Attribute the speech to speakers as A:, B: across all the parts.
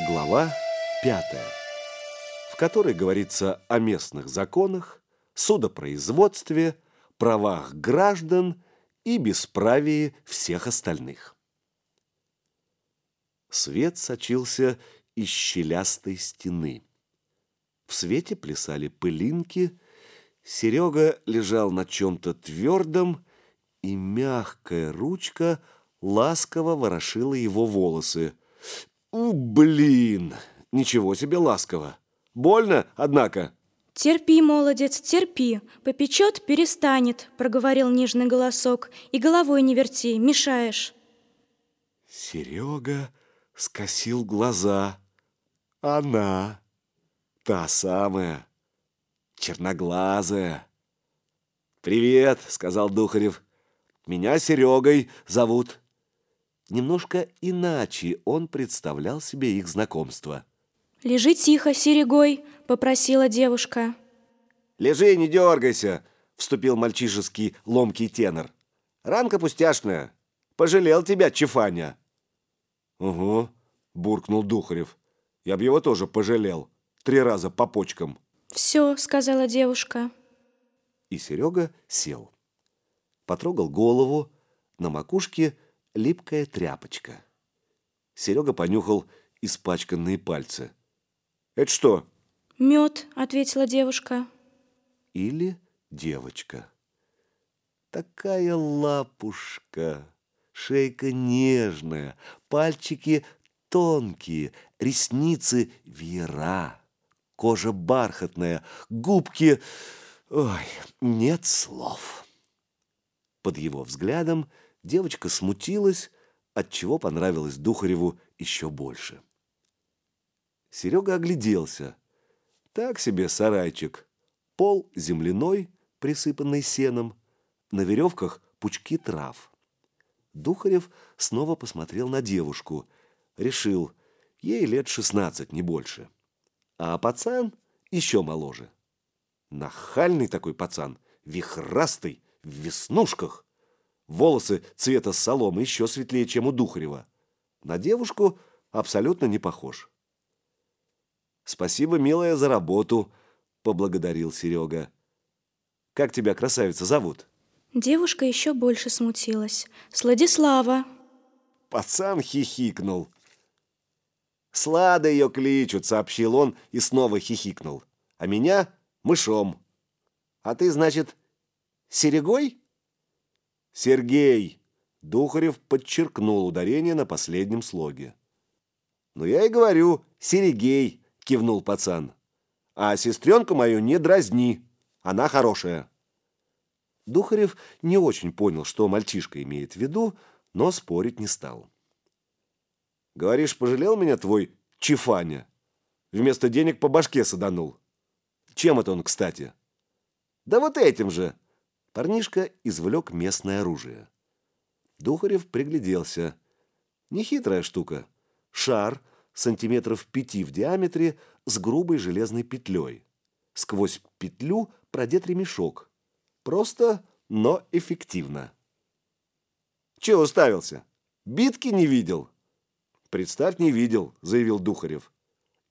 A: Глава пятая, в которой говорится о местных законах, судопроизводстве, правах граждан и бесправии всех остальных. Свет сочился из щелястой стены. В свете плясали пылинки, Серега лежал на чем-то твердом, и мягкая ручка ласково ворошила его волосы. «У, блин! Ничего себе ласково! Больно, однако!»
B: «Терпи, молодец, терпи. Попечет, перестанет», — проговорил нежный голосок. «И головой не верти, мешаешь».
A: Серега скосил глаза. Она, та самая, черноглазая. «Привет», — сказал Духарев. «Меня Серегой зовут». Немножко иначе он представлял себе их знакомство.
B: «Лежи тихо, Серегой», — попросила девушка.
A: «Лежи, не дергайся», — вступил мальчишеский ломкий тенор. «Ранка пустяшная. Пожалел тебя, Чефаня». «Угу», — буркнул Духарев. «Я б его тоже пожалел. Три раза по почкам».
B: «Все», — сказала девушка.
A: И Серега сел. Потрогал голову, на макушке липкая тряпочка. Серега понюхал испачканные пальцы. «Это что?»
B: «Мед», — ответила девушка.
A: Или девочка. Такая лапушка, шейка нежная, пальчики тонкие, ресницы веера, кожа бархатная, губки... Ой, нет слов. Под его взглядом девочка смутилась, отчего понравилось Духареву еще больше. Серега огляделся. Так себе сарайчик. Пол земляной, присыпанный сеном. На веревках пучки трав. Духарев снова посмотрел на девушку. Решил, ей лет шестнадцать, не больше. А пацан еще моложе. Нахальный такой пацан, вихрастый, в веснушках. Волосы цвета соломы еще светлее, чем у Духарева. На девушку абсолютно не похож. «Спасибо, милая, за работу», — поблагодарил Серега. «Как тебя, красавица, зовут?»
B: Девушка еще больше смутилась. «Сладислава».
A: Пацан хихикнул. «Слада ее кличут», — сообщил он и снова хихикнул. «А меня — мышом. А ты, значит, Серегой?» «Сергей», — Духарев подчеркнул ударение на последнем слоге. «Ну, я и говорю, Серегей», — кивнул пацан. «А сестренку мою не дразни, она хорошая». Духарев не очень понял, что мальчишка имеет в виду, но спорить не стал. «Говоришь, пожалел меня твой Чифаня? Вместо денег по башке саданул. Чем это он, кстати?» «Да вот этим же!» Парнишка извлек местное оружие. Духарев пригляделся. Нехитрая штука. Шар — сантиметров пяти в диаметре с грубой железной петлей. Сквозь петлю продет ремешок. Просто, но эффективно. Чего уставился? Битки не видел? Представь, не видел, заявил Духарев.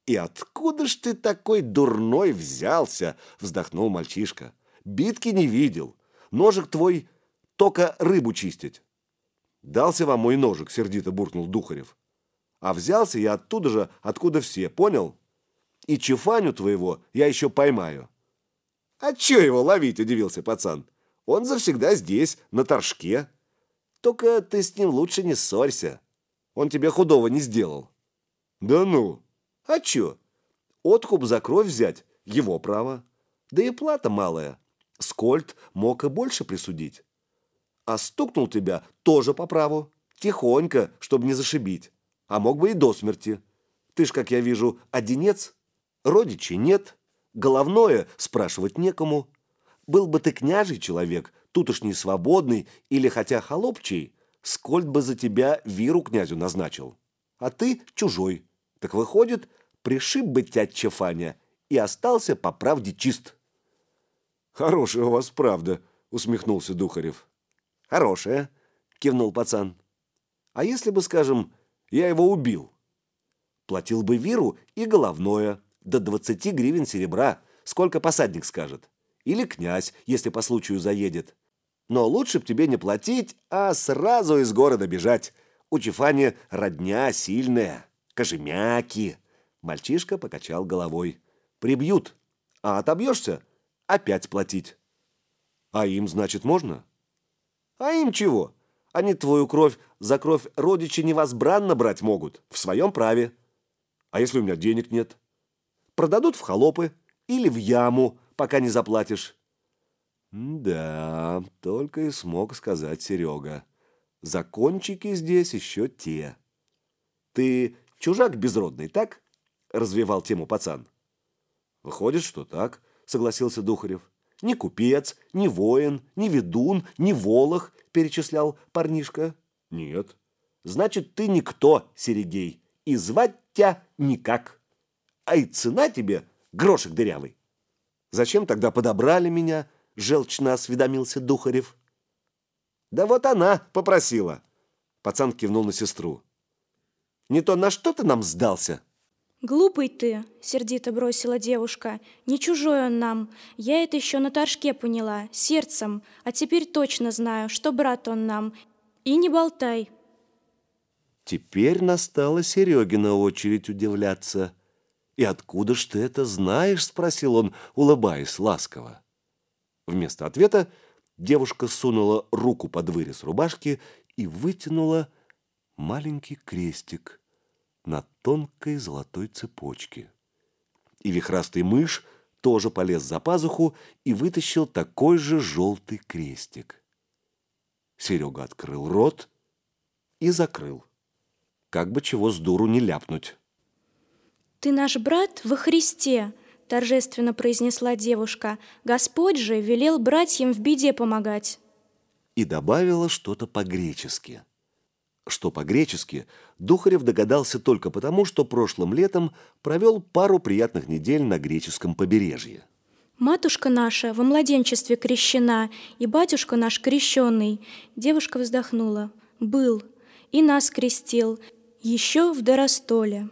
A: И откуда ж ты такой дурной взялся? Вздохнул мальчишка. Битки не видел. Ножик твой только рыбу чистить. Дался вам мой ножик, сердито буркнул Духарев. А взялся я оттуда же, откуда все, понял? И Чефаню твоего я еще поймаю. А че его ловить, удивился пацан. Он завсегда здесь, на торжке. Только ты с ним лучше не ссорься. Он тебе худого не сделал. Да ну? А че? Откуп за кровь взять – его право. Да и плата малая. Скольд мог и больше присудить. А стукнул тебя тоже по праву. Тихонько, чтобы не зашибить а мог бы и до смерти. Ты ж, как я вижу, одинец, родичей нет, головное спрашивать некому. Был бы ты княжий человек, тутошний свободный или хотя холопчий, сколь бы за тебя виру князю назначил. А ты чужой. Так выходит, пришиб бы тебя Чефаня и остался по правде чист. Хорошая у вас правда, усмехнулся Духарев. Хорошая, кивнул пацан. А если бы, скажем, я его убил. Платил бы виру и головное, до 20 гривен серебра, сколько посадник скажет. Или князь, если по случаю заедет. Но лучше б тебе не платить, а сразу из города бежать. У Чифани родня сильная, кожемяки. Мальчишка покачал головой. Прибьют, а отобьешься – опять платить. А им, значит, можно? А им чего? Они твою кровь за кровь родичи невозбранно брать могут, в своем праве. А если у меня денег нет? Продадут в холопы или в яму, пока не заплатишь. Да, только и смог сказать Серега. Закончики здесь еще те. Ты чужак безродный, так? Развивал тему пацан. Выходит, что так, согласился Духарев. Ни купец, ни воин, ни ведун, ни волох, перечислял парнишка. Нет. Значит, ты никто, Серегей, и звать тебя никак. А и цена тебе грошек дырявый. Зачем тогда подобрали меня? Желчно осведомился Духарев. Да вот она попросила. Пацан кивнул на сестру. Не то на что ты нам сдался?
B: «Глупый ты!» — сердито бросила девушка. «Не чужой он нам. Я это еще на торжке поняла, сердцем. А теперь точно знаю, что брат он нам. И не болтай!»
A: Теперь настала Серегина очередь удивляться. «И откуда ж ты это знаешь?» — спросил он, улыбаясь ласково. Вместо ответа девушка сунула руку под вырез рубашки и вытянула маленький крестик на тонкой золотой цепочке. И вихрастый мышь тоже полез за пазуху и вытащил такой же желтый крестик. Серега открыл рот и закрыл. Как бы чего с дуру не ляпнуть.
B: «Ты наш брат во Христе!» – торжественно произнесла девушка. «Господь же велел братьям в беде помогать!»
A: И добавила что-то по-гречески. Что по-гречески, Духарев догадался только потому, что прошлым летом провел пару приятных недель на греческом побережье.
B: «Матушка наша во младенчестве крещена, и батюшка наш крещенный», – девушка вздохнула. «Был, и нас крестил, еще в Доростоле».